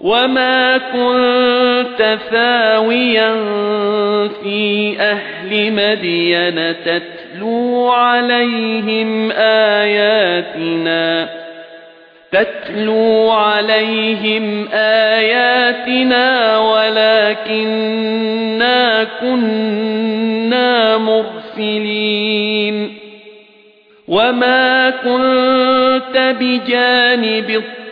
وَمَا كُنتَ ثَاوِيًا فِي أَهْلِ مَدْيَنَ تَتْلُو عَلَيْهِمْ آيَاتِنَا تَتْلُو عَلَيْهِمْ آيَاتِنَا وَلَكِنَّا كُنَّا مُرْسِلِينَ وَمَا كُنتَ بِجَانِبِ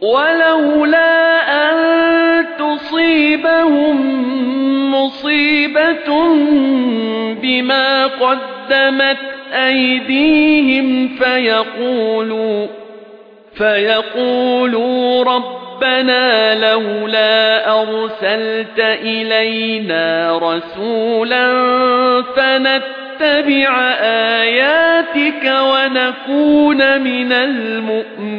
وَلَوْلَا أَن تُصِيبَهُم مُّصِيبَةٌ بِمَا قَدَّمَتْ أَيْدِيهِمْ فَيَقُولُوا فَيَقُولُوا رَبَّنَا لَوْلَا أَرْسَلْتَ إِلَيْنَا رَسُولًا فَنَتَّبِعَ آيَاتِكَ وَنَكُونَ مِنَ الْمُؤْمِنِينَ.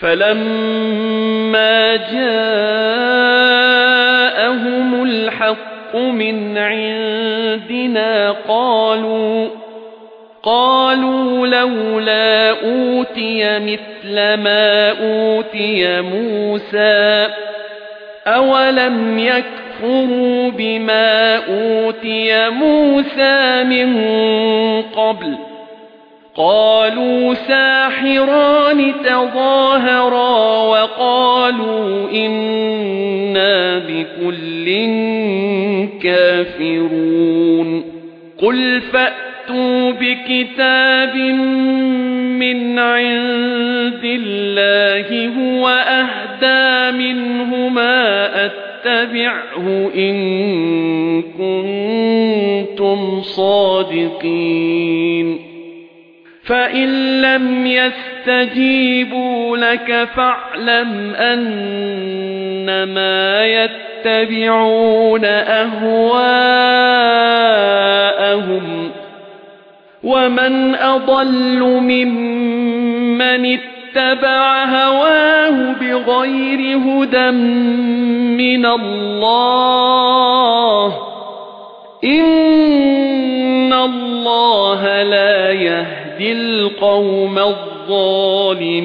فَلَمَّا جَاءَهُمُ الْحَقُّ مِنْ عِندِنَا قَالُوا قَالُوا لَوْلَا أُوتِيَ مِثْلَ مَا أُوتِيَ مُوسَى أَوَلَمْ يَكْفُرُوا بِمَا أُوتِيَ مُوسَى مِنْ قَبْلُ قَالُوا سَاحِرَانِ تَظَاهَرَا وَقَالُوا إِنَّا بِكُلٍّ كَافِرُونَ قُلْ فَأْتُوا بِكِتَابٍ مِّنْ عِندِ اللَّهِ هُوَ أَهْدَىٰ مِنْهُمَا أَتَّبِعْهُ إِن كُنتُمْ صَادِقِينَ. فَإِن لَّمْ يَسْتَجِيبُوا لَكَ فَاعْلَمْ أَنَّمَا يَتَّبِعُونَ أَهْوَاءَهُمْ. وَمَنْ أَضَلُّ مِمَّنِ اتَّبَعَ هَوَاهُ بِغَيْرِ هُدًى مِّنَ اللَّهِ. إِنَّ اللَّهَ لَا يَهْدِي الْقَوْمَ الظَّالِمِينَ.